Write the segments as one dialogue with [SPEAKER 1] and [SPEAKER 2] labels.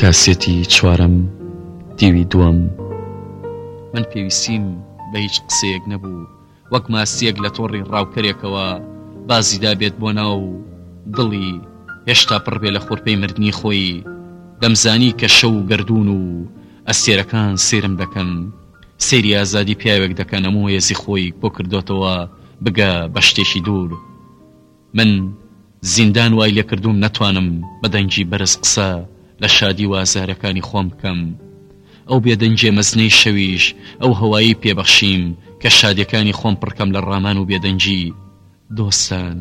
[SPEAKER 1] کاسێتی چوارەم دیوی دووەم. من پێویستیم بە هیچ قسەیەک نەبوو، وەک ماستیەک لە تۆڕی ڕاوکەرێکەوە بازی دابێت بۆ ناو دڵی، هێشتا پڕ بێ لە خورپەی مردنی خۆی، دەمزانی کە شەو و گەردوون و ئەستێرەکان سەیرم دەکەن، سەیری ئازادی پیاوێک دەکەن ئەموو هێزی خۆی کۆکردۆتەوە بگە بە شتێکی دوور. من زیندان وای لێکردووم نەتوانم بە دەنگی بەرز قسە لە شادی و ئازارەکانی خۆم بکەم. ئەو بێدەنگیە مەزنەی شەویش ئەو هەوایەی پێ بەخشیم کە شادیەکانی خۆم پڕکەم لە ڕامان و بێدەنگی. دۆستان.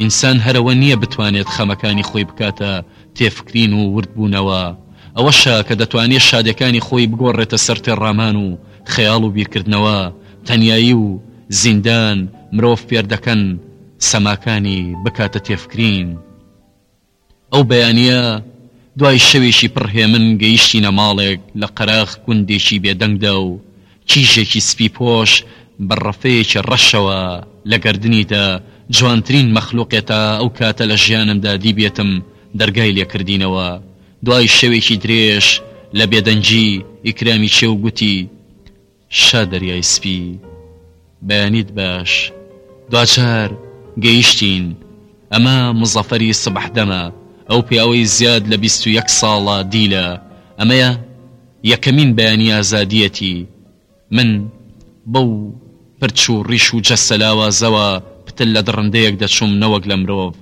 [SPEAKER 1] ئینسان هەر ئەوە نیە بتوانێت خەمەکانی خۆی بکاتە تێفکرین و ورد بوونەوە، ئەوەشە کە دەتوانێت شادیەکانی خۆی بگۆڕێتە سەر تێڕامان و خەیاڵ و بیرکردنەوە تەنیایی و زیندان مرۆڤ فێر دەکەن سەماکانی بکاتە تێفکرین. ئەو بەیانییە دوای شەوێکی پڕ هێمن گەیشتینە ماڵێک لە قەراخ گوندێکی بێدەنگدا و کیژێکی سپی پۆش بە ڕەفەیەکی ڕەشەوە لە گەردنیدا جوانترین مەخلوقێ تا ئەو کاتە لە ژیانمدا دیبێتم دەرگای لێ کردینەوە دوای شەوێکی درێژ لە بێدەنگی ئیکرامی چێو گوتی شا دەریای سپی بەیانیت باش دواچار گەیشتین ئەمە مزەفەری سبح دەمە ئەو پیاوەی زیاد لە بیست و یەک ساڵە دیلە ئەمەیە یەکەمین بەیانی ئازادیەتی من بەو پرچ و ڕیش و جەستە لاوازەوە پتر لە دڕندەیەک دەچوم نەوەک لە مرۆڤ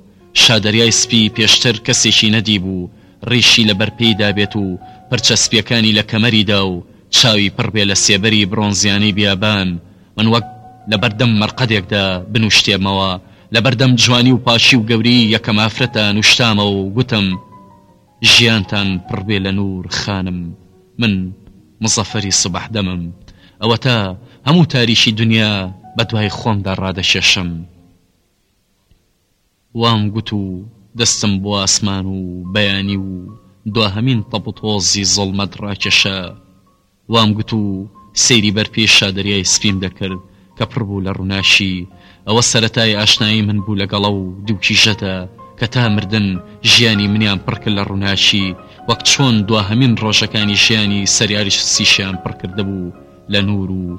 [SPEAKER 1] شا دەریای سپی پێشتر کەسێکی نەدیبوو ڕیشی لەبەر پێیدا بێت و پرچە سپیەکانی لە کەمەریدا و چاوی پڕ بێ لە سێبەری برۆنزیانەی بیابان، من وەک لە بەردەم مەرقەدێکدا بنوشتێمەوە، لە بەردەم جوانی و پاکی و گەوریی یەکەم ئافرەتە نوشتامەوە و گوتم، ژیانتان پڕ بێ لە نوور خانم، من مزەفەری سبەحدەمم، ئەوەتا هەموو تاریکی دونیا بە دوای خۆمدا ڕادەکێشم. وام گوت و دەستم بۆ ئاسمان و بەیانی و دواهەمین تەپ و تۆزی زوڵمەت ڕاکێشا. وام گوت و سەیری بەر پێی شادەریای سپیم دەکرد کە پڕ بوو لە ڕووناکی. ئەوە سەرەتای ئاشنایی من بوو لەگەڵە و دوو کیژەدا کە تا مردن ژیانی منیان پڕ کرد لە ڕووناکی وەک چۆن دواهەمین ڕۆژەکانی ژیانی سەریارچسیشیان پڕ کردبوو لە نوور و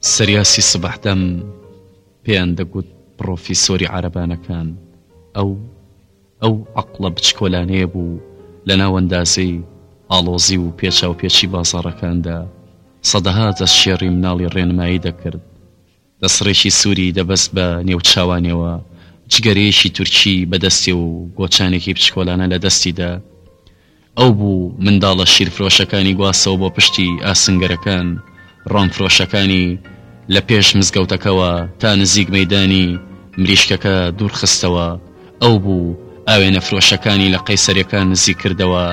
[SPEAKER 1] سریاسی سبح دەم پێیان دەگوت پڕۆفیسۆری عارەبانەکان، ئەو ئەو عەقڵە بچکۆلانەیە بوو لە ناو ئەندازەی ئاڵۆزی و پێچاوپێچی بازاڕەکاندا سەدەها دەست شێڕی مناڵی ڕێنمایی دەکرد، دەسڕێکی سووری دەبەست بە نێو چاوانیەوە، جگەرەیەکی تورکی بە دەستێ و گۆچانێکی بچکۆلانە لە دەستیدا. ئەو بوو منداڵە شیرفرۆشەکانی گواستەوە بۆ پشتی ئاسنگەرەکان، ڕۆنفرۆشەکانی لە پێش مزگەوتەکەوە تا نزیک مەیدانی مریشکەکە دوورخستەوە، ئەو بوو ئاوێنەفرۆشەکانی لە قەیسەریەکان نزیککردەوە،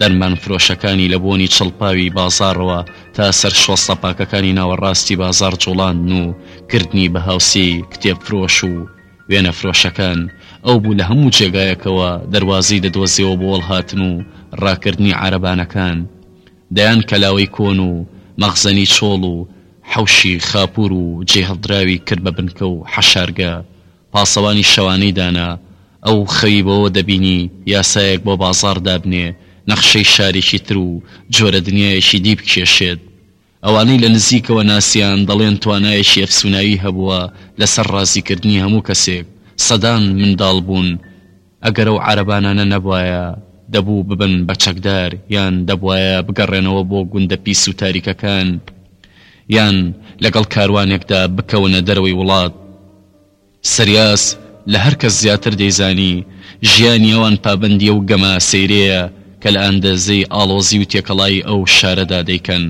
[SPEAKER 1] دەرمانفرۆشەکانی لە بۆنی چڵپاوی بازاڕەوە تا سەر شۆستە پاکەکانی ناوەڕاستی بازاڕ جوڵاندن و کردنی بە هاوسێی کتێبفرۆش و وێنە فرۆشەکان، ئەو بوو لە هەموو جێگایەکەوە دەروازەی دەدۆزیەوە بۆ وەڵهاتن و ڕاکردنی عارەبانەکان. دەیان کەلاوەی کۆن و مەخزەنی چۆڵ و حەوشی خاپوور و جێ هەڵدراوی کرد بە بنکە و حەشارگە. پاسەوانی شەوانەی دانا. ئەو خەوی بەوە دەبینی یاسایەک بۆ بازاڕ دابنێ، نەخشەی شارێکی تر و جۆرە دنیایەکی دی بکێشێت. ئەوانەی لە نزیکەوە ناسیان دەڵێن توانایەکی ئەفسوناوی هەبووە لەسەر ڕازیکردنی هەموو کەسێک، سەدان منداڵ بوون ئەگەر ئەو عارەبانانە نەبوایە دەبوو ببن بە چەکدار یان دەبوایە بگەڕێنەوە بۆ گوندە پیس و تاریکەکان یان لەگەڵ کاروانێکدا بکەونە دەرەوەی وڵات. سریاس لە هەر کەس زیاتر دەیزانی ژیانی ئەوان پابەندی ئەو گەمە سەیرەیە کە لە ئاندەزەی ئاڵۆزی و تێکەڵایی ئەو شارەدا دەیکەن.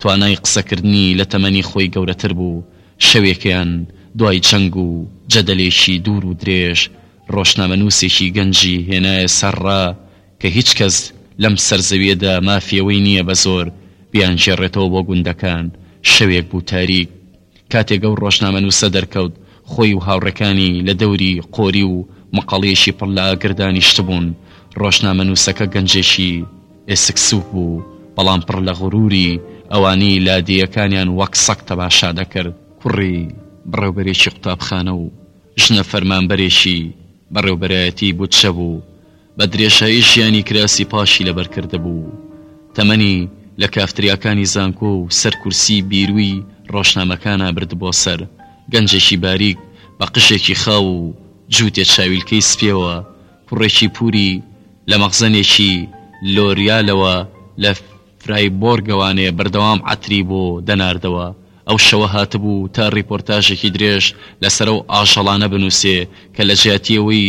[SPEAKER 1] توانای قسەکردنی لە تەمەنی خۆی گەورەتر بوو. شەوێکیان دوای جەنگ و جەدەلێکی دوور و درێژ، ڕۆژنامەنووسێکی گەنجی هێنایە سەر ڕا کە هیچ کەس لەم سەر زەویەدا مافی ئەوەی نییە بە زۆر بیانگێڕێتەوە بۆ گوندەکان. شەوێک بوو تاریک. کاتێک ئەو ڕۆژنامەنووسە دەرکەوت، خۆی و هاوڕێکانی لە دەوری قۆری و مەقەڵییەکی پڕ لە ئاگر دانیشتبوون. ڕۆژنامەنووسەکە گەنجێکی ئێسک سووک بوو، بەڵام پڕ لە غرووری ئەوانەی لادێیەکانیان وەک سەگ تەماشا دەکرد. کوڕی بەڕێوبەرێکی قوتابخانە و ژنە فەرمانبەرێکی بەڕێوبەرایەتیی بودجە بوو، بە درێژایی ژیانی کراسی پاشی لەبەر کردبوو و تەمەنی لە کافتریاکانی زانکۆ و سەر کورسی بیرووی ڕۆژنامەکانا بردبووە سەر گەنجێکی باریک بە قژێکی خاو و جووتێ چاویلکەی سپیەوە، کوڕێکی پووری لە مەخزەنێکی لۆریالەوە لە فرایبۆرگەوانێ بەردەوام عەتری بۆ دەناردەوە. ئەو شەوە هاتبوو تا ڕیپۆرتاژێکی درێژ لەسەرەو ئاژەڵانە بنووسێ کە لە جیاتی ئەوەی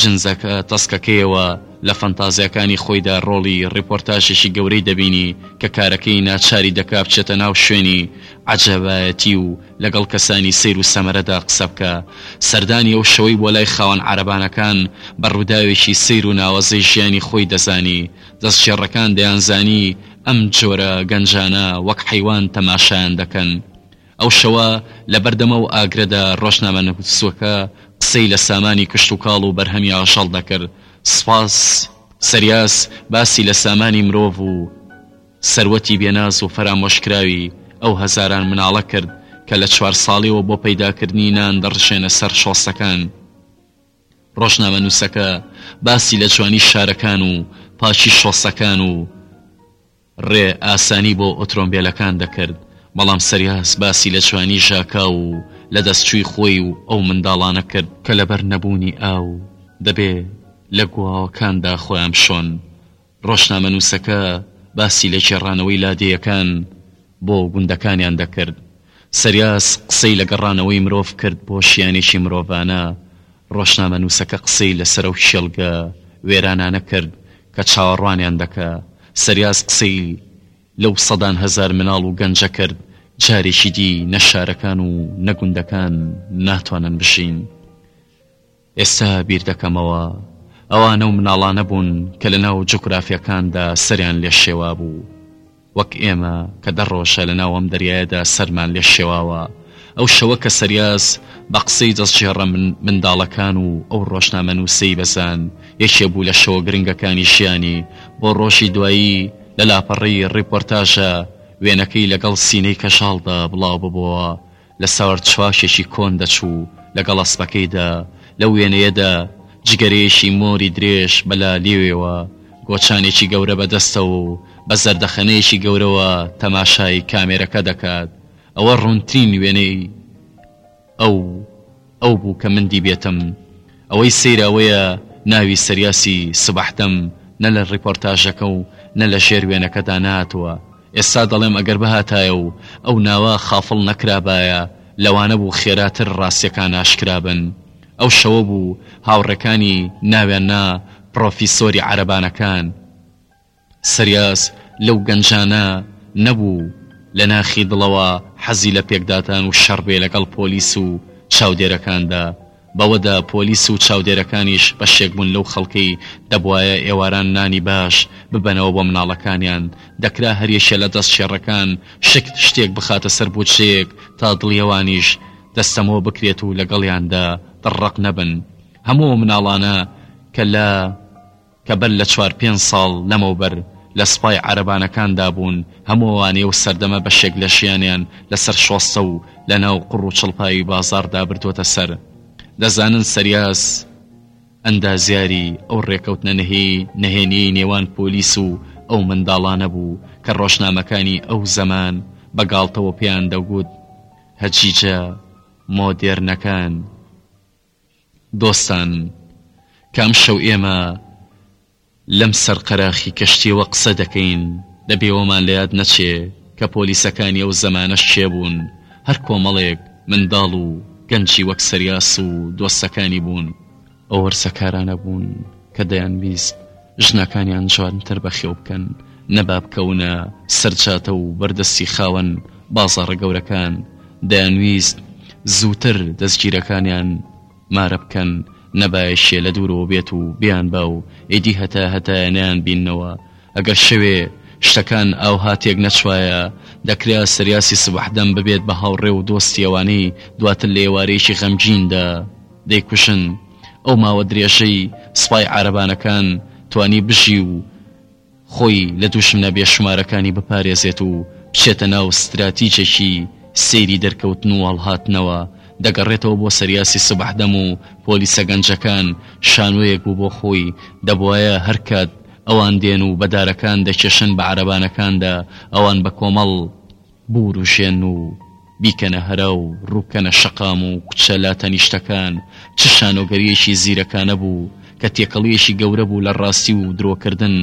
[SPEAKER 1] جنزەکە تەسکەکەیەوە لە فەنتازیاکانی خۆیدا ڕۆڵی ڕیپۆرتاژێکی گەورەی دەبینی کە کارەکەی ناچاری دەکا بچێتە ناو شوێنی عەجەبایەتی و لەگەڵ کەسانی سەیر و سەمەرەدا قسە بکا. سەردانی ئەو شەوەی بۆ لای خاوەن عەرەبانەکان بە ڕووداوێکی سەیر و ناوەزەی ژیانی خۆی دەزانی. دەستگێڕەکان دەیانزانی ئەم جۆرە گەنجانە وەک حەیوان تەماشایان دەکەن. ئەو شەوە لە بەردەم ئەو ئاگرەدا ڕۆژنامەنووسوەکە قسەی لە سامانی کشتوکاڵ و بەرهەمی ئاژەڵ دەکرد. سپاس سریاس باسی لە سامانی مرۆڤ و سەروەتی بێناز و فەرامۆشکراوی ئەو هەزاران مناڵە کرد کە لە چوار ساڵیەوە بۆ پەیداکردنی نان دەڕژێنە سەر شۆستەکان. ڕۆژنامەنووسەکە باسی لە جوانی شارەکان و پاکی شۆستەکان و، رێ ئاسانی بۆ ئۆترۆمبێلەکان دەکرد، بەڵام سەریاس باسی لە جوانی ژاکا و لە دەستچووی خۆی و ئەو منداڵانە کرد کە لەبەر نەبوونی ئاو دەبێ لە گوواوەکاندا خۆیان بشۆن. رۆژنامەنووسەکە باسی لە گێڕانەوەی لادێیەکان بۆ گوندەکانیان دەکرد. سەریاس قسەی لە گەڕانەوەی مرۆڤ کرد بۆ ژیانێکی مرۆڤانە ڕۆژنامەنووسەکە قسەی لەسەر ئەو کێڵگە وێرانانە کرد کە چاوەڕوانیان دەکا، سریاس قسەی لەو سەدان هەزار مناڵ و گەنجە کرد جارێکی دی نە شارەکان و نە گوندەکان ناتوانن بژین. ئێستا بیر دەکەمەوە، ئەوان ئەو مناڵانە بوون کە لەناو جوگرافیاکاندا سەریان لێ شێوابوو. وەک ئێمە کە دە ڕۆژە لەناو ئەم دەریایەدا سەرمان لێ شێواوە، ئەو شەوە کە سەریاس بە قسەی دەستگێڕە منداڵەکان و ئەو ڕۆژنامەنووسەی بە زان یەکێ بوو لە شەوە گرنگەکانی ژیانی، بۆ ڕۆژی دوایی لە لاپەڕەی ڕیپۆرتاژە وێنەکەی لەگەڵ سینەی کەژاڵدا بڵاو ببۆوە، لە سار چاکێکی کۆن دەچوو لەگەڵ ئەسپەکەیدا، لەو وێنەیەدا جگەرەیەکی مۆری درێژ بە لالێوێوە، گۆچانێکی گەورە بە دەستەوە و بە زەردەخەنەیەکی گەورەوە تەماشای کامێرەکە دەکات، ئەوە ڕوونترین وێنەی ئەو. ئەو بوو کە من دیبێتم. ئەوەی سەیرە ئەوەیە ناوی سریاسی سبحدم نە لە ڕیپۆرتاژەکە و نە لە ژێر وێنەکەدا نەهاتووە. ئێستا دەڵێم ئەگەر بهاتایە و ئەو ناوە خافڵ نەکرابایە لەوانە بوو خێرا تر ڕاستیەکان ئاشکرا بن. ئەو شەوە بوو هاوڕێکانی ناویان نا پڕۆفیسۆری عەرەبانەکان. سریاس لەو گەنجانە نەبوو لە ناخی دڵەوە حەزی لە پێکدادان و شەڕ بێ لەگەڵ پۆلیس و چاودێرەکاندا، بەوەدا پۆلیس و چاودێرەکانیش بەشێک بوون لەو خەڵکەی دەبوایە ئێواران نانی باش ببەنەوە بۆ مناڵەکانیان، دەکرا هەریەکێ لە دەستشێڕەکان شکت شتێک بخاتە سەر بودجەیەک تا دڵی ئەوانیش دەستەمۆ بکرێت و لەگەڵیاندا دڕڕەق نەبن. هەموو ئەو مناڵانە کە لە. کە بەر لە چوار پێنج ساڵ لەمەوبەر لە سپای عەرەبانەکاندا بوون، هەموو ئەوانەی ئەو سەردەمە بەشێک لە ژیانیان لە سەر شۆستە و لە ناو قوڕ و چڵپاوی بازاڕدا بردووەتە سەر، دەزانن سەریاس ئەندازیاری ئەو ڕێکەوتنە نەهێنییەی نێوان پۆلیس و ئەو منداڵانە بوو کە ڕۆژنامەکانی ئەو زەمان بە گاڵتەوە پێیان دەگوت هەجیجە مۆدێرنەکان. دۆستان کام شەو ئێمە لەم سەر قەراخی کەشتیەوە قسە دەکەین دەبێەوەمان لەیاد نەچێ کە پۆلیسەکانی ئەو زەمانەش کێ بوون هەر کۆمەڵێک منداڵ و گەنجی وەک سەریاس و دۆستەکانی بوون ئەو هەرسەکارانە بوون کە دەیانویست ژنەکانیان جوانتر بەخێو بکەن، نە با بکەونە سەر جادە و بەردەستی خاوەن بازاڕە گەورەکان، دەیانویست زووتر دەستگیرەکانیان مارە بکەن، نە با یەکێ لە دوورەوە بێت و بیانبا و ئیدی هەتا هەتایە نەیانبیننەوە، ئەگەر شەوێ شتەکان ئاوها تێک نەچوایە، دەکرا سریاسی سبەحدەم ببێت بە هاوڕێ و دۆستی ئەوانەی دواتر لە ئێوارەیەکی غەمگیندا، دەیکوشن ئەو ماوە درێژەی سوپای عارەبانەکان توانی بژی و خۆی لە دووژمنە بێ شومارەکانی بپارێزێت و بچێتە ناو ستراتیجێکی سەیری دەرکەوتن و هەڵهاتنەوە دەگەڕێتەوە بۆ سەریاسی سبح دەم و پۆلیسە گەنجەکان شانۆیەک بوو بۆ خۆی دەبوایە هەرکات ئەوان دێن و بە دارەکان دەکێشن بە عارەبانەکاندا ئەوان بە کۆمەڵ بورووژێن و بیکەنە هەرا و ڕووکەنە شەقام و کوچە لاتەنیشتەکان، چ شانۆگەرییەکی زیرەکانە بوو، کە تێکەڵییەکی گەورە بوو لە ڕاستی و درۆکردن،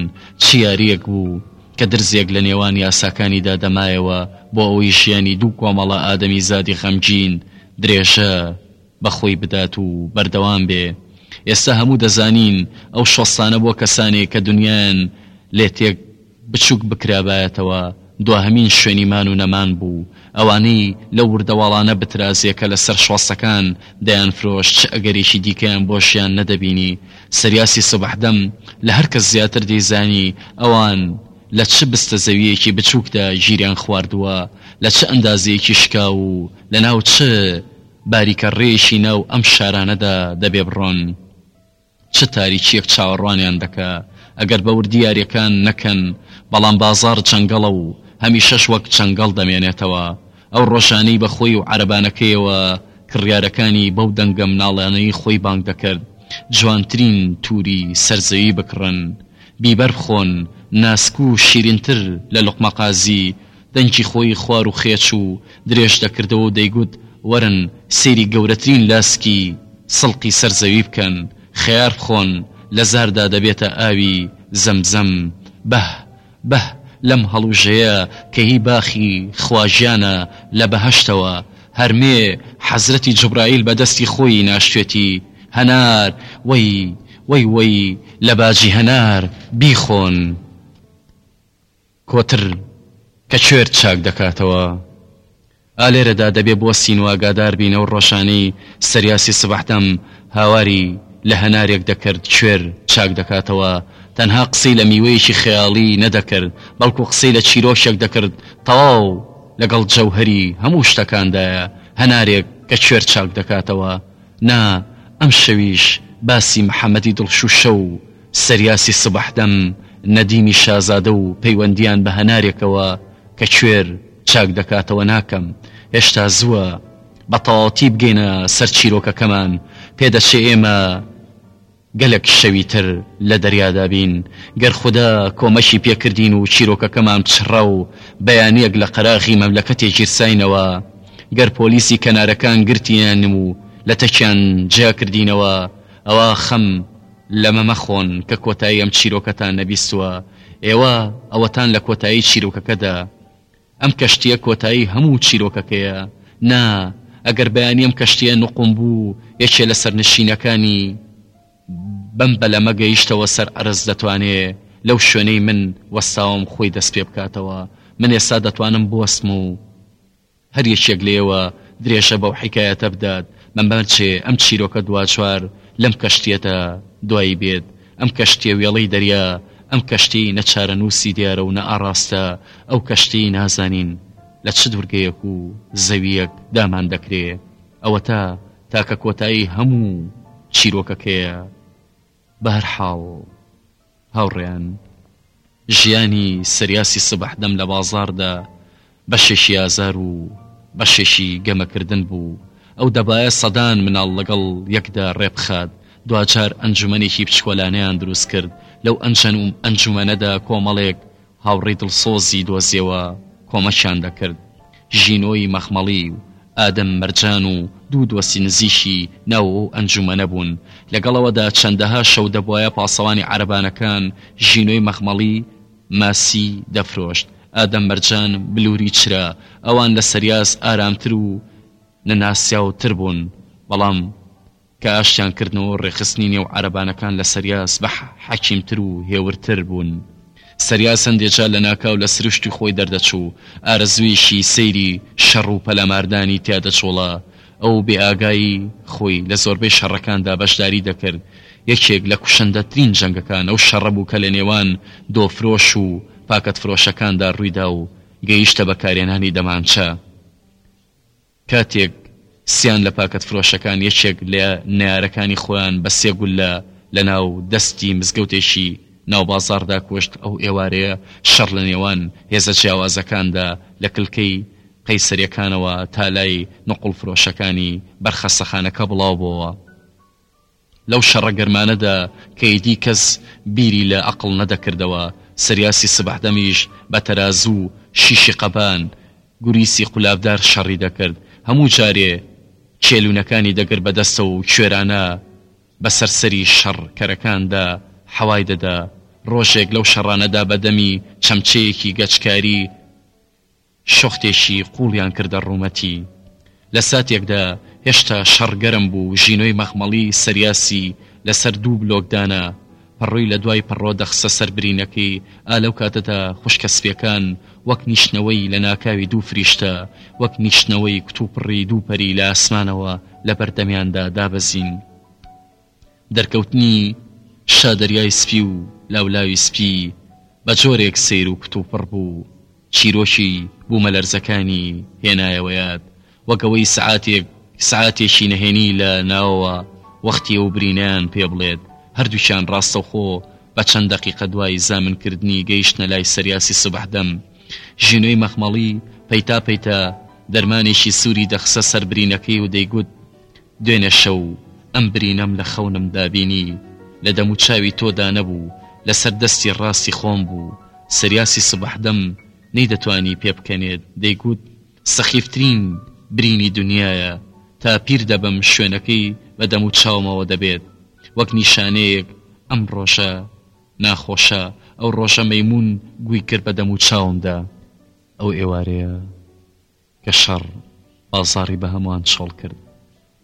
[SPEAKER 1] چ یارییەک بوو، کە درزێک لە نێوان یاساکانیدا دەمایەوە بۆ ئەوەی ژیانی دوو کۆمەڵە ئادەمیزادی غەمگین درێژە بە خۆی بدات و بەردەوام بێ. ئێستا هەموو دەزانین ئەو شۆستانە بۆ کەسانێک کە دنیایان لێ تێک بچوک بکرابایەتەوە دواهەمین شوێنی مان و نەمان بوو، ئەوانەی لەو وردەواڵانە بترازێ کە لە سەر شۆستەکان دەیانفرۆشت چ ئەگەرێکی دیکەیان بۆ ژیان نەدەبینی، سریاسی سبحدم لە هەر کەس زیاتر دەیزانی ئەوان لە چ بستە زەوییەکی بچوکدا گیریان خواردووە، لە چ ئەندازەیەکی شکاو و لە ناو چ باریکە ڕێیەکی ناو ئەم شارانەدا دەبێ بڕۆن. چ تاریکیەک چاوەڕوانیان دەکا ئەگەر بە وردی یاریەکان نەکەن، بەڵام بازاڕ جەنگەڵە و هەمیشەش وەک جەنگەڵ دەمێنێتەوە، ئەو ڕۆژانەی بە خۆی و عەرەبانەکەیەوە کڕیارەکانی بەو دەنگە مناڵانەی خۆی بانگ دەکرد جوانترین توری سەر زەوی بکڕن بیبەر بخۆن ناسک و شیرینتر لە لوقمە قازی دەنکی خۆی خوار و خێچ و درێژ دەکردەوە و دەیگوت، وەرن سەیری گەورەترین لاسکی سڵقی سەر زەوی بکەن، خەیار بخۆن، لە زاردا دەبێتە ئاوی زەمزەم. بەه! بەه! لەم هەڵوژەیە کە هی باخی خواگیانە لە بەهەشتەوە، هەرمێ حەزرەتی جوبرائیل بە دەستی خۆیی ناشتوێتی، هەنار، وەی! وەی وەی لە باجی هەنار بیخۆن! کۆتر کە کوێر چاک دەکاتەوە. ئا لێرەدا دەبێ بوەستین و ئاگادار بین ئەو ڕۆژانەی سریاسی سبحدم هاواری لە هەنارێک دەکرد کوێر چاک دەکاتەوە، تەنها قسەی لە میوەیەکی خەیاڵی نەدەکرد، بەڵکو قسەی لە چیرۆکێک دەکرد تەواو لەگەڵ جەوهەری هەموو شتەکاندایە، هەنارێک کە کوێر چاک دەکاتەوە. نا، ئەمشەویش باسی محەمەدی دڵشووشە و. سریاسی سبەحدەم، نەدیمی شازادە و پەیوەندییان بە هەنارێکەوە کە کوێر چاک دەکاتەوە ناکەم. هێشتا زووە بە تەواوەتی بگەینە سەر چیرۆکەکەمان. پێدەچێ ئێمە گەلەک شەوی تر لە دەریادا بین. گەر خودا کۆمەکی پێ کردین و چیرۆکەکەمان پچڕا و بەیانییەک لە قەراغی مەملەکەتێ گیرساینەوە، گەر پۆلیسی کەنارەکان گرتیان و لەتەکیان جیا کردینەوە، ئەوا خەم، لەمە مەخۆن کە کۆتایی ئەم چیرۆکەتان نەبیستووە، ئێوە ئەوەتان لە کۆتایی چیرۆکەکەدا، ئەم کەشتییە کۆتایی هەموو چیرۆکەکەیە، نا، ئەگەر بەیانی ئەم کەشتییە نوقم بوو، یەکێ لە سەرنشینەکانی بەم بەلەمە گەیشتەوە سەر ئەرز دەتوانێ لەو شوێنەی من وەستاوم خۆی دەست پێ بکاتەوە، من ئێستا دەتوانم بوەستم و. هەر یەکێک لێیەوە درێژە بەو حیکایەتە بدات، مەمەرجێ ئەم چیرۆکە دواچوار لەم کەشتییەدا دوایی بێت، ئەم کەشتییە وێڵەی دەریا، ئەم کەشتییەی نە چارەنووسی دیارە و نە ئاڕاستە، ئەو کەشتییەی نازانین لە چ دوورگەیەک و زەوییەک دامان دەکرێ. ئەوەتا تاکە کۆتایی هەموو چیرۆکەکەیە. بەهەرحاڵ هاوڕێیان ژیانی سریاسی سبح دەم لە بازاڕدا بەشێکی ئازار و بەشێکی گەمەکردن بوو ئەو دەبایە سەدان مناڵ لەگەڵ یەکدا ڕێبخات دواجار ئەنجومەنێکی بچکۆلانەیان دروست کرد لەو ئەنجەن و ئەنجومەنەدا کۆمەڵێک هاوڕێی دڵسۆزی دۆزیەوە کۆمەکیان دەکرد، ژینۆی مەخمەڵی و ئادەم مەرجان و دوو دۆستی نزیکی ناو ئەو ئەنجومەنە بوون، لەگەڵەوەدا چەندەها شەو دەبوایە پاسەوانی عەرەبانەکان ژینۆی مەخمەڵی ماسی دەفرۆشت، ئادەم مەرجان بلوری چرا، ئەوان لە سەریاس ئارامتر و نەناسیاوتر بوون، بەڵام. کە ئاشتیان کردنەوە و ڕێکخستنی نێو عەرەبانەکان لە سەریاس بە حەکیمتر و هێورتر بوون. سەریاس هەندێ جار لە ناکاو لە سروشتی خۆی دەردەچوو، ئارەزوویەکی سەیری شەڕ و پەلاماردانی تیا دەجوڵا، ئەو بێ ئاگایی خۆی لە زۆربەی شەڕەکاندا بەشداری دەکرد، یەکێک لە کوشندەترین جەنگەکان ئەو شەڕە بوو کە لە نێوان دۆفرۆش و پاکەتفرۆشەکاندا ڕوویدا و گەیشتە بەکارهێنانی دەمانچە. کاتێک سیان لە پاکەتفرۆشەکان یەکێک لە نەیارەکانی خۆیان بە سێ گوللە لە ناو دەستی مزگەوتێکی ناو بازاڕدا کوشت، ئەو ئێوارەیە شەڕ لە نێوان هێزە جیاوازەکاندا لە کلکەی قەیسەریەکانەوە تا لای نقوڵفرۆشەکانی بەر خەستەخانەکە بڵاو بۆوە. لەو شەڕە گەرمانەدا کە ئیدی کەس بیری لە ئەقڵ نەدەکردەوە، سریاسی سبەحدەمیش بە تەرازوو و شیشی قەبان، گوریسی قولابدار شەڕی دەکرد، هەموو جارێ کێلونەکانی دەگرت بە دەستەوە و کوێرانە بە سەر سەری شەڕ کەرەکاندا حەوای دەدا. ڕۆژێک لەو شەڕانەدا بە دەمی چەمچەیەکی گەچکاری، شوختێکی قوڵیان کردە ڕوومەتی. لە ساتێکدا هێشتا شەڕ گەرم بوو، ژینۆی مەخمەڵی سەریاسی لەسەر دوو بلۆک دانا. پەڕۆی لە دوای پەڕۆ دەخستە سەر برینەکەی، ئا لەو کاتەدا خوشکە سپییەکان وەک نیشتنەوەی لەناکاوی دوو فریشتە، وەک نیشتنەوەی کوتوپڕی دوو پەری لە ئاسمانەوە لەبەردەمیاندا دابەزین. دەرکەوتنی شا دەریای سپی و لاولاوی سپی بە جۆرێک سەیر و کوتوپڕ بوو، چیرۆکی بوومەلەرزەکانی هێنایەوە یاد، وەک ئەوەی سەعاتێک سەعاتێکی نەهێنی لە ناوەوە وەختی ئەو برینەیان پێ بڵێت، هەردووکیان ڕاستەوخۆ بە چەند دەقیقە دوای زامنکردنی گەیشتنە لای سەریاسی سبەحدەم. ژینۆی مەخمەڵی پەیتا پەیتا دەرمانێکی سووری دەخستە سەر برینەکەی و دەیگوت، دوێنێ شەو ئەم برینەم لە خەونمدا بینی، لە دەموچاوی تۆدا نەبوو، لەسەر دەستی ڕاستی خۆم بوو، سریاسی سبەحدەم نەیدەتوانی پێ بکەنێت، دەیگوت سەخیفترین برینی دونیایە، تا پیر دەبم شوێنەکەی بە دەموچاومەوە دەبێت، وەک نیشانەیەک ئەم ڕۆژە ناخۆشە، ئەو ڕۆژە مەیموون گووی کرد بە دەموچاومدا. ئەو ئێوارەیە. کە شەڕ بازاڕی بە هەموان چۆڵ کرد،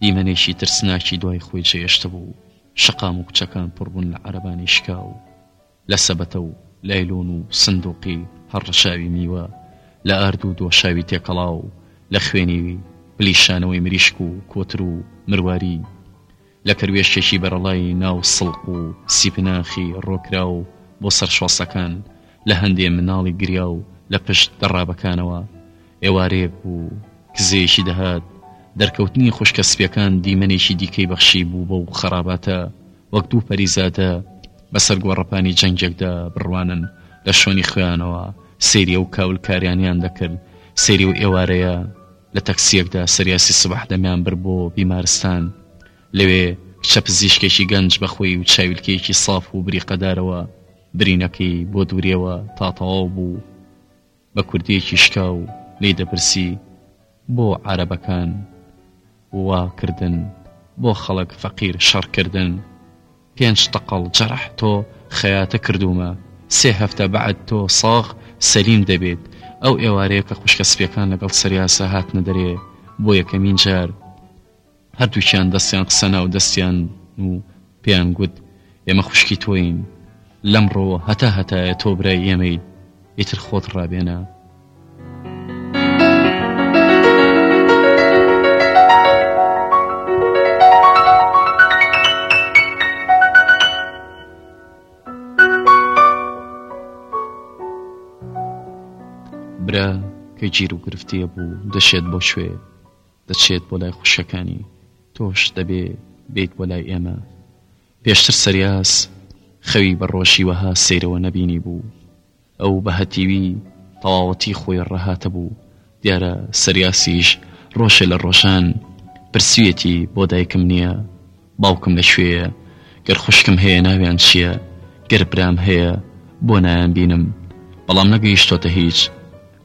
[SPEAKER 1] دیمەنێکی ترسناکی دوای خۆی جێێشتبوو و شەقام و کوچەکان پڕ بوون لە عەرەبانی شکاو لە سەبەتە و لایلۆن و سندوقی هەڕشاوی میوە لە ئارد و دۆشاوی تێکەڵاو لە خوێنی پلیشانەوەی مریشک و کۆتر و مرواری لە کەروێشکێکی بەرەڵای ناو سڵق و سیپناخی ڕۆکراو بۆ سەر شۆسەکان، لە هەندێ مناڵی گریاو لە پشت دەڕابەکانەوە، ئێوارەیەک بوو، کزەیەکی دەهات، دەرکەوتنی خوشکە سپیەکان دیمەنێکی دیکەی بەخشیبوو بەو خەڕاباتە، وەک دوو پەریزادە بەسەر گۆڕەپانی جەنگێکدا بڕوانن، لە شۆنی خوێیانەوە سەیری ئەو کاولکاریانەیان دەکرد، سەیری ئەو ئێوارەیە، لە تەکسییەکدا سریاسی سوبح دەمیان برد بۆ بیمارستان، لەوێ کچە پزیشکێکی گەنج بە خوێی و چاویلکەیەکی ساف و بریقەدارەوە برینەکەی بۆ دووریەوە تا تەواو بوو، بە کوردییەکی شکاو لێی دەپرسی، بۆ عارەبەکان وا کردن؟ بۆ خەڵک فەقیر شەڕ کردن؟ پێنج تەقەڵ جەرح تۆ خەیاتە کردوومە سێ هەفتە بەعد تۆ ساغ سەلیم دەبێت ئەو ئێوارەیە کە خوشکە سپیەکان لەگەڵ سەریاسە هاتنە دەرێ بۆ یەکەمین جار هەردووکیان دەستیان قسە ناو دەستیان و پێیان گوت ئێمە خوشکی تۆین لەمڕۆوە هەتا هەتایە تۆ برای ئێمەی ئیتر خۆت ڕابێنە برا کە گیر و گرفتیە بوو دەشێت بۆ شوێ دەچێت بۆ لای خوشەکانی تۆش دەبێ بیت بۆ لای ئێمە پێشتر سەریاس خەوی بە ڕۆژی وەها سەیرەوە نەبینی بوو ئەو بە هەتیوی تەواوەتی خۆی ڕاهاتبوو، دیارە سریاسیش ڕۆژێ لە ڕۆژان پرسویەتی بۆ دایکم نییە؟ باوکم لە کوێیە؟ گەر خوشکم هەیە ناویان چییە؟ گەر برام هەیە بۆ نایانبینم؟ بەڵام نەگەیشتۆتە هیچ.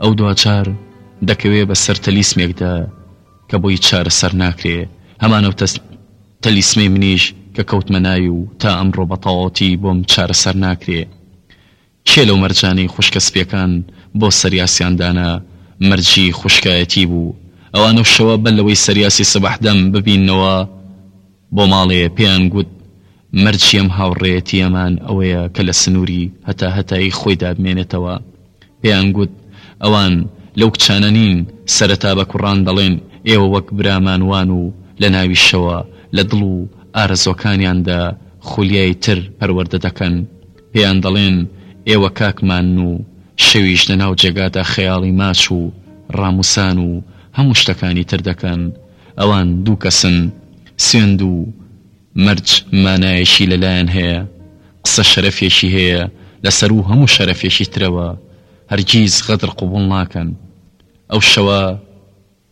[SPEAKER 1] ئەو دواجار دەکەوێ بە سەر تەلیسمێکدا کە بۆی چارەسەر ناکرێ. هەمانەو تەلیسمەی منیش کە کەوتمە ناوی و تا ئەمڕۆ بە تەواوەتی بۆم چارەسەر ناکرێ. کێ لەو مەرجانەی خوشکە سپیەکان بۆ سەریاسیان دانا مەرجی خوشکایەتی بوو ئەوان ئەو شەوە بەر لەوەی سەریاسی سبح دەم ببیننەوە بۆ ماڵێ پێیان گوت مەرجی ئەم هاوڕێیەتیەمان ئەوەیە کە لە سنوری هەتا هەتایی خۆیدا بمێنێتەوە پێیان گوت ئەوان لەو کچانە نین سەرەتا بە کوڕان دەڵێن ئێوە وەک برامان وان و لە ناویشەوە لە دڵ و ئارەزوەکانیاندا خولیای تر پەروەردە دەکەن پێیان دەڵێن ئێوە کاکمانن و شەویش لە ناو جێگادا خەیاڵی ماچ و ڕاموسان و هەموو شتەکانی تر دەکەن. ئەوان دوو کەسن. سوێند و مەرج مانایەکی لە لایان هەیە. قسە شەرەفێکی هەیە لە سەروو هەموو شەرەفێکی ترەوە. هەرگیز غەدر قبوڵ ناکەن. ئەو شەوە.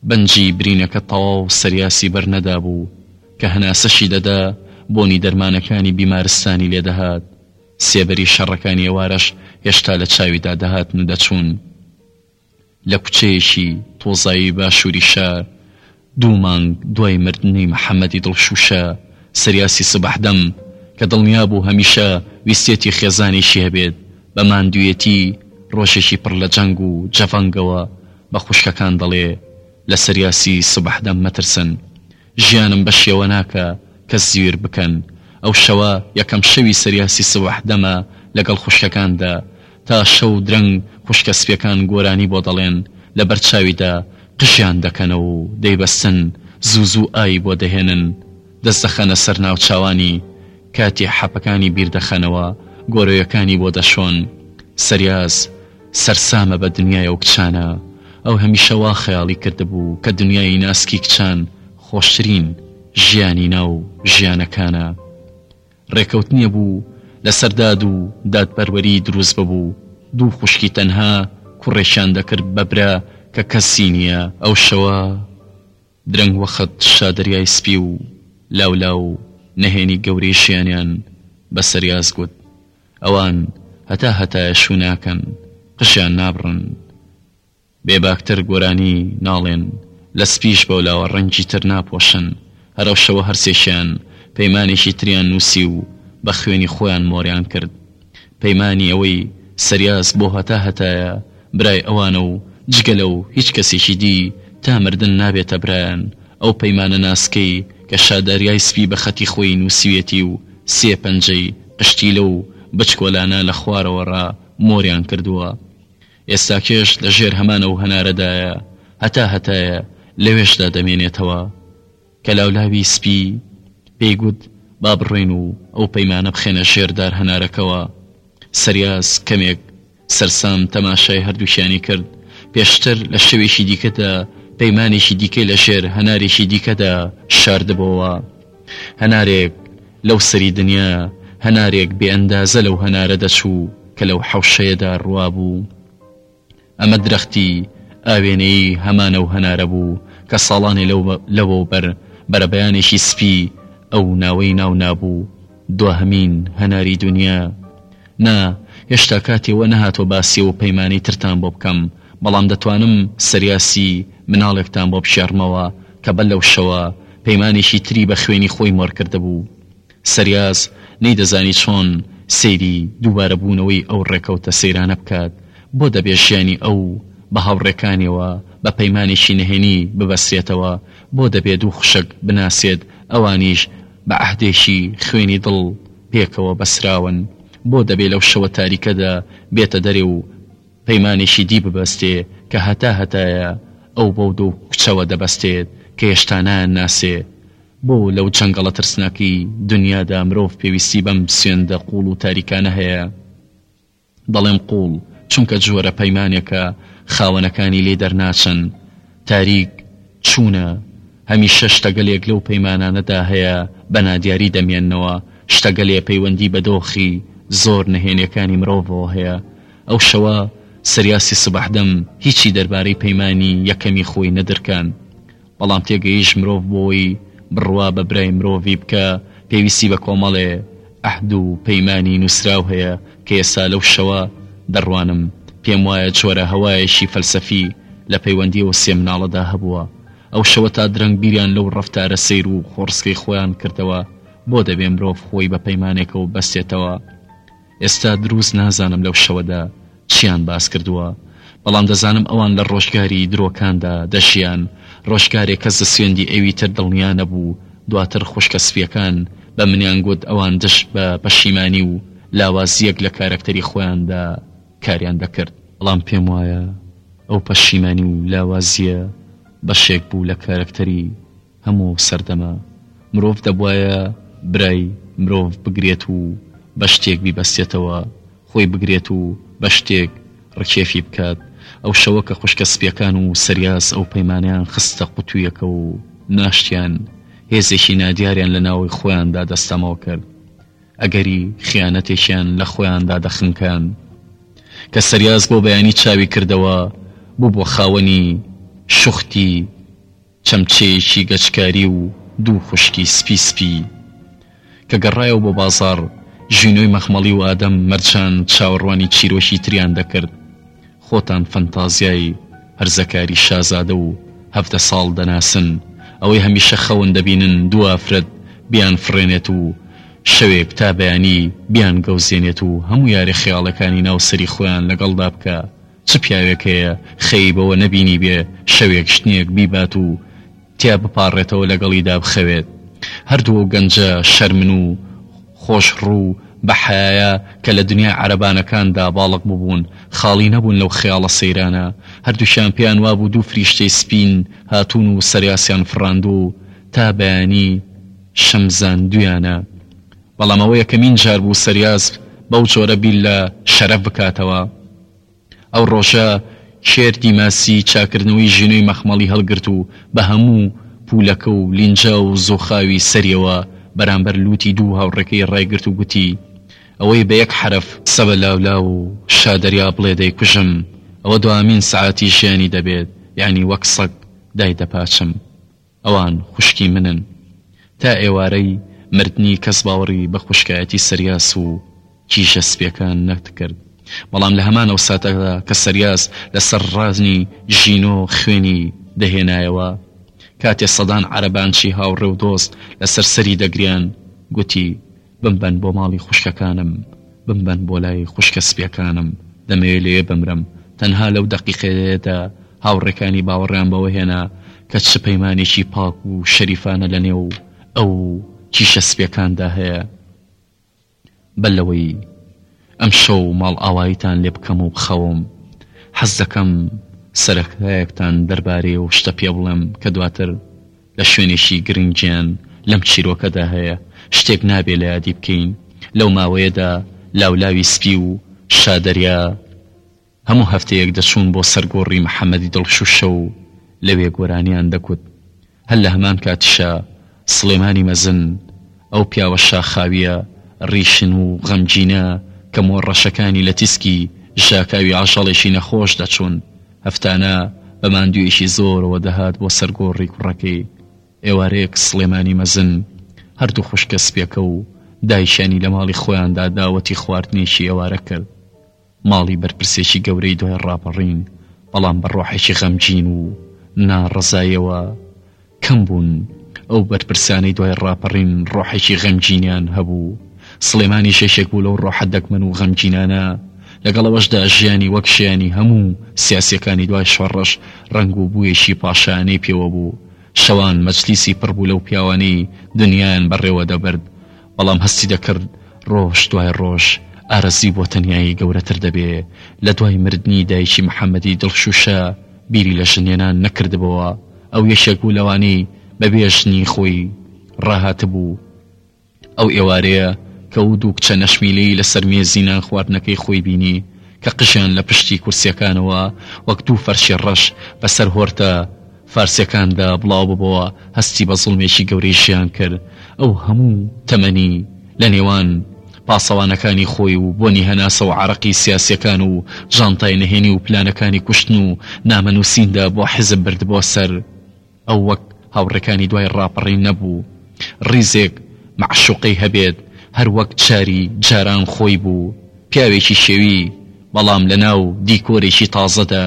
[SPEAKER 1] بنجی برینەکە تەواو سریاسی بەر نەدابوو، کە هەناسەشی دەدا، بۆنی دەرمانەکانی بیمارستانی لێ دەهات، سێبەری شەڕەکانی ئێوارەش هێشتا لە چاویدا دەهاتن و دەچوون. لە کوچەیەکی تۆزاوی باشووری شار، دوو مانگ دوای مردنی محەمەدی دڵشووشە سریاسی سبەحدەم، کە دڵنیا بوو هەمیشە ویستێتی خێزانێکی هەبێت، بە ماندووێتی رۆژێکی پڕ لە جەنگ و جەڤەنگەوە، بە خوشکەکان دەڵێ لە سریاسی سوبح دەم مەترسن ژیانم بە شێوە ناکە کەس زویر بکەن ئەو شەوە یەکەم شەوی سریاسی سوبح دەمە لەگەڵ خوشکەکان دە تا شەو درەنگ خوشکە سپیەکان گۆرانی بۆ دەڵێن لە بەر چاوی دە قژیان دەکەنە و دەیبەستن زوو زوو ئاوی بۆ دەهێنن دەست دەخەنە سەر ناوچاوانی کاتی حەپەکانی بیر دەخەنەوە گۆرۆیەکانی بۆ دەشۆن سریاس سەرسامە بە دنیای ئەو کچانە، ئەو هەمیشە وا خەیاڵی کردبوو کە دنیای ناسکی کچان خۆشترین ژیانی ناو ژیانەکانە. ڕێکەوتنێ بوو لەسەر داد و دادپەروەری دروست ببوو، دوو خوشکی تەنها کوڕێکیان دەکرد بە برا کە کەسی نییە. ئەو شەوە درەنگ وەخت شا دەریای سپی و لاو لاو نەهێنی گەورەی شیانیان بە سەریاس گوت، ئەوان هەتا هەتایە شوو ناکەن، قژیان نابڕن. بێ باکتر گۆرانی ناڵێن، لە سپیش بەولاوە ڕەنگی تر ناپۆشن. هەر ئەو شەوە هەرسێکیان پەیمانێکی تریان نووسی و بە خوێنی خۆیان مۆریان کرد. پەیمانی ئەوەی سریاس بۆ هەتا هەتایە برای ئەوانە و جگە لەو هیچ کەسێکی دی تا مردن نابێتە برایان، ئەو پەیمانە ناسکەی کە شاداریای سپی بە خەتی خۆی نووسیویەتی و سێ پەنجەی قشتیلە و بچکۆلانە لە خوارەوە ڕا مۆریان کردووە. ئێستاکێش لە ژێر هەمان ئەو هەنارەدایە، هەتا هەتایە لەوێشدا دەمێنێتەوە. کەلاولاوی سپی پێی گوت، با بڕۆین و ئەو پەیمانە بخەینە ژێر دارهەنارەکەوە. سریاس کەمێک سەرسام تەماشای هەردووکیانی کرد. پێشتر لە شەوێکی دیکەدا پەیمانێکی دیکەی لە ژێر هەنارێکی دیکەدا شاردبۆوە. هەنارێک لەو سەری دنیا، هەنارێک بێئەندازە لەو هەنارە دەچوو کە لەو حەوشەیەدا ڕوابوو. ئەمە درەختی ئاوێنەیی هەمانە و هەنارە بوو کە ساڵانێ لەوەوبەر بەرەبەیانێکی سپی ئەو ناوەی ناو نابوو دواهەمین هەناری دونیا. نا، هێشتا کاتی ئەوە نەهاتووە باسی ئەو پەیمانەی ترتان بۆ بکەم، بەڵام دەتوانم سریاسی مناڵێکتان بۆ بکێڕمەوە کە بەر لەو شەوە پەیمانێکی تری بە خوێنی خۆی مۆر کردبوو. سریاس نەیدەزانی چۆن سەیری دووبارە بوونەوەی ئەو ڕێکەوتە سەیرانە بکات، بۆ دەبێ ژیانی ئەو بە هاوڕێکانیەوە بە پەیمانێکی نەهێنی ببەسرێتەوە، بۆ دەبێ دوو خوشک بناسێت ئەوانیش بە عەهدێکی خوێنی دڵ پێکەوە بەسراون، بۆ دەبێ لەو شەوە تاریکەدا بێتە دەرێ و پەیمانێکی دی ببەستێ کە هەتا هەتایە ئەو بەو دوو کچەوە دەبەستێت کە هێشتا نایانناسێ، بۆ لەو جەنگەڵە ترسناکەی دونیادا مرۆڤ پێویستی بەم سوێندە قووڵ و تاریکانە هەیە؟ دەڵێم قووڵ، چونکە جۆرە پەیمانێکە خاوەنەکانی لێی دەرناچن. تاریک چوونە، هەمیشە شتەگەلێک لەو پەیمانانەدا هەیە بە نادیاری دەمێننەوە، شتەگەلێ پەیوەندی بە دۆخی زۆر نهێنیەکانی مرۆڤەوە هەیە. ئەو شەوە سریاسی سبەحدەم هیچی دەربارەی پەیمانی یەکەمی خۆی نەدرکاند. بەڵام تێگەیشت مرۆڤ بۆی بڕوا بە برای مرۆڤی بکا پێویستی بە کۆمەڵێ عەهد و پەیمانی نووسراو هەیە کە ئێستا لەو شەوە دەڕوانم پێم وایە جۆرە هەوایەکی فەلسەفی لە پەیوەندی ئەو سێ مناڵەدا هەبووە ئەو شەوە تا درەنگ بیریان لەو ڕەفتارە سەیر و خۆڕسکەی خۆیان کردەوە بۆ دەبێ مرۆڤ خۆی بە پەیمانێکەوە ببەستێتەوە ئێستا دروست نازانم لەو شەوەدا چیان باس کردووە، بەڵام دەزانم ئەوان لە ڕۆژگاری درۆکاندا دەژیان، ڕۆژگارێک کەس لە سوێندی ئەوی تر دڵنیا نەبوو، دواتر خوشکە سپییەکان بە منیان گوت ئەوان دژ بە پەشیمانی و لاوازییەک لە کارەکتەری خۆیاندا کاریان دەکرد، بەڵام پێم وایە ئەو پەشیمانی و لاوازییە بەشێک بوو لە کارەکتەری. هەموو ئەو سەردەمە مرۆڤ دەبوایە برای مرۆڤ بگرێت و بە شتێک بیبەستێتەوە، خۆی بگرێت و بە شتێک رکێفی بکات، ئەو شەوە کە خوشکە سپیەکان و سەریاس ئەو پەیمانەیان خستە قوتویەکە و ناشتیان، هێزێکی نادیاریان لە ناوەی خۆیاندا دەستەمۆ کرد، ئەگەری خیانەتێکیان لە خۆیاندا دەخنکاند. کە سەریاس بۆ بەیانی چاوی کردەوە، بوبوە خاوەنی شوختی، چەمچەیەکی گەچکاری و دوو خوشکی سپی سپی. کە گەڕایەوە بۆ بازاڕ، ژینۆی مەخمەڵی و ئادەم مەرجان چاوەڕوانی چیرۆکی تریان دەکرد. خۆتان فەنتازیای هەرزەکاری شازادە و هەڤدە ساڵ دەناسن، ئەوەی هەمیشە خەون دەبینن دوو ئافرەت بیانفڕێنێت و شەوێک تا بەیانی بیانگەوزێنێت و هەموو یاری خەیاڵەکانی ناو سەری خۆیان لەگەڵدا بکا، چ پیاوێک هەیە خەیی بەوە نەبینیبێ شەوێک شتنێک بیبات و تیا بپاڕێتەوە لەگەڵیدا بخەوێت؟ هەردوو ئەو گەنجە شەرمن و خۆش ڕوو و بە حەیایە کە لە دنیای عەرەبانەکاندا باڵق ببوون، خاڵی نەبوون لەو خەیاڵە سەیرانە. هەردووکیان پێیان وابوو دوو فریشتەی سپین هاتوون و سەریاسیان فڕاندوو تا بەیانی شەمزاندوویانە. بەڵام ئەوە یەکەمین جار بوو سەریاس بەو جۆرە بیر لە شەرەف بکاتەوە. ئەو ڕۆژە کێر دیماسی چاکردنەوەی ژینۆی مەخمەڵی هەڵگرت و بە هەموو پوولەکە و لینجا و زووخاوی سەریەوە بەرامبەر لووتی دوو هاوڕێکەی ڕایگرت و گوتی، ئەوەی بە یەک حەرەف، قسە بە لاولاو و شا دەریا بڵێ دەیکوژم، ئەوە دوامین سەعاتی ژیانی دەبێت، یانی وەک سەگ دایدەپاچم. ئەوان خوشکی منن. تا ئێوارەی مردنی کەس باوەڕی بە خوشکایەتی سریاس و کیژە سپیەکان نەدکرد. بەڵام لە هەمان ئەو ساتەدا کە سریاس لە سەر ڕانی ژینۆ خوێنی دەهێنایەوە، کاتێ سەدان عەرەبانچی هاوڕێ و دۆست لە سەر سەری دەگریان، گوتی، بمبەن بۆ ماڵی خوشکەکانم، بمبەن بۆ لای خوشکە سپیەکانم، دەمەوێت لەوێ بمرم. تەنها لەو دەقیقەیەدا هاوڕێکانی باوەڕیان بەوە هێنا کە چ پەیمانێکی پاک و شەریفانە لەنێو ئەو و کیشە سپیەکاندا هەیە. بەر لەوەی. ئەمشەو ماڵئاواییتان لێ بکەم و بخەوم، حەز دەکەم سەرەتایەکتان دەربارەی ئەو شتە پێ بڵێم کە دواتر لە شوێنێکی گرنگیان لەم چیرۆکەدا هەیە، شتێک نابێ لە یادی بکەین لەو ماوەیەدا لاولاوی سپی و شادەریا، هەموو هەفتەیەک دەچوون بۆ سەر گۆڕی محەمەدی دڵشووشە و لەوێ گۆرانیان دەکوت. هەر لە هەمان کاتیشا سڵێمانی مەزن، ئەو پیاوە شاخاوییە ڕیشن و غەمگینە کە مۆ ڕەشەکانی لە تیسکی ژاکاوی ئاژەڵێکی نەخۆش دەچوون، هەفتانە بە ماندوویەکی زۆرەوە دەهات بۆ سەر گۆڕی کوڕەکەی. ئێوارەیەک سڵێمانی مەزن، هەردوو خوشکە سپییەکە و دایکیانی لە ماڵی خۆیاندا داوەتی خواردنێکی ئێوارە کرد. ماڵی بەرپرسێکی گەورەی دوای ڕاپەڕین، بەڵام بە ڕۆحێکی غەمگین و ناڕەزایەوە کەم بوون، ئەو بەرپرسانەی دوای ڕاپەڕین ڕۆحێکی غەمگینیان هەبوو، سڵێمانیش یەکێک بوو لەو ڕۆحە دەگمەن و غەمگینانە، لەگەڵ ئەوەشدا ژیانی وەک ژیانی هەموو سیاسییەکانی دوای شۆڕش ڕەنگ و بوویەکی پاشایانەی پێوە بوو، شەوان مەجلیسی پڕ بوو لەو پیاوانەی دنیایان بەڕێوە دەبرد، بەڵام هەستی دەکرد ڕۆژ دوای ڕۆژ ئارەزی بۆ تەنیایی گەورەتر دەبێ لە دوای مردنی دایکی محەممەدی دڵشوشە بیری لە ژنێنان نەکردبەوە ئەو یەکێک بوو لەوانەی بەبێ ژنی خۆی ڕاهاتبوو ئەو ئێوارەیە کە و دوو کچە نەشمیلەی لەسەر مێزی نان خواردنەکەی خۆی بینی کە قژیان لە پشتی کورسیەکانەوە وەک دوو فەرشی ڕەش بەسەر هۆرتە فارسەکاندا بڵاو ببۆوە هەستی بە زوڵمێکی گەورەی ژیان کرد ئەو هەموو تەمەنی لە نێوان پاسەوانەکانی خۆی و بۆنی هەناسە و عەرەقی سیاسیەکان و جانتای نەهێنی و پلانەکانی کوشتن و نامە نوسیندا بۆ حیزب بردبۆ سەر ئەو وەک هاوڕێکانی دوای ڕاپەڕین نەبوو ڕیزێک مەعشوقەی هەبێت هەر وەک جاری جاران خۆی بوو پیاوێکی شێوی بەڵام لە ناو دیکۆرێکی تازەدا